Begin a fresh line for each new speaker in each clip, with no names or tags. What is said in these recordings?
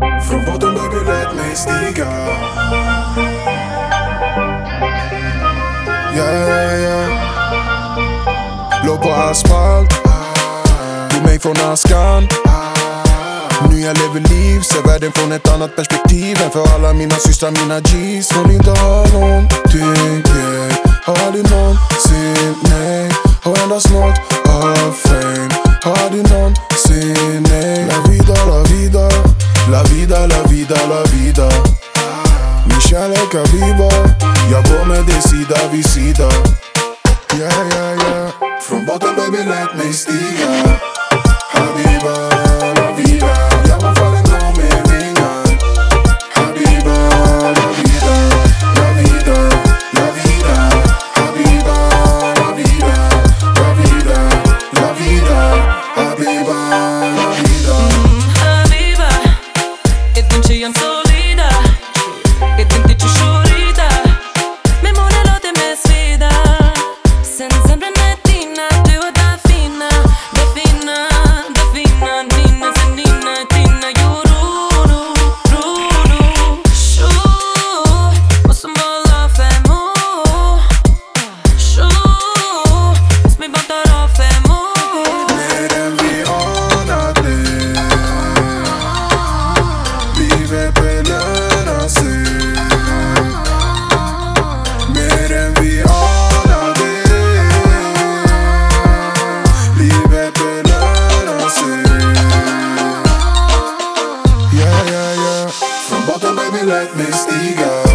Från botten baby lät mig stiga. Yeah, yeah, yeah Låg på asfalt. Tog mig från askan. Nu jag lever liv, ser världen från ett annat perspektiv än för alla mina systrar, mina G's Hon inte har någonting, yeah Har aldrig någonsin, nej. Har endast nåt vida, la vida, la vida. Michelle que viva, ya come decida, visita. Yeah, yeah, yeah. From bottom baby let me steer like Misty Girl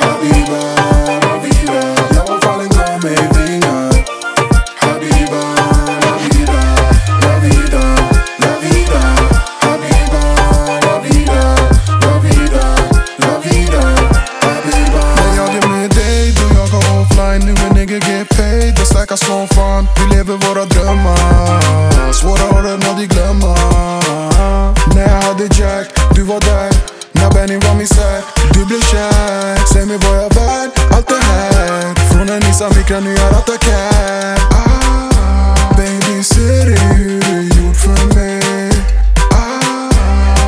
Habiba, Habiba Ya voy falling con mi vina. Habiba, Habiba Habiba, Habiba Now y'all give me a day, do y'all go offline Nu en nigga get paid, det snackas som fan Vi lever våra drömmar Svåra år än vad de glömmer När jag hade Jack, du var där ni var min sär Du blev kär, säg mig vad jag värd Allt det här. Från en Nissa nu gör attacker ah, Baby ser du hur du gjort för mig? Ah,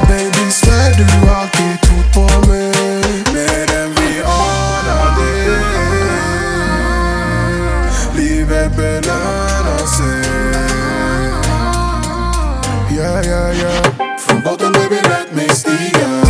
Baby svär du alltid trott på mig? Mer än vi anade. Livet belönar sig. Yeah, yeah, yeah. Från botten baby, låt mig stiga.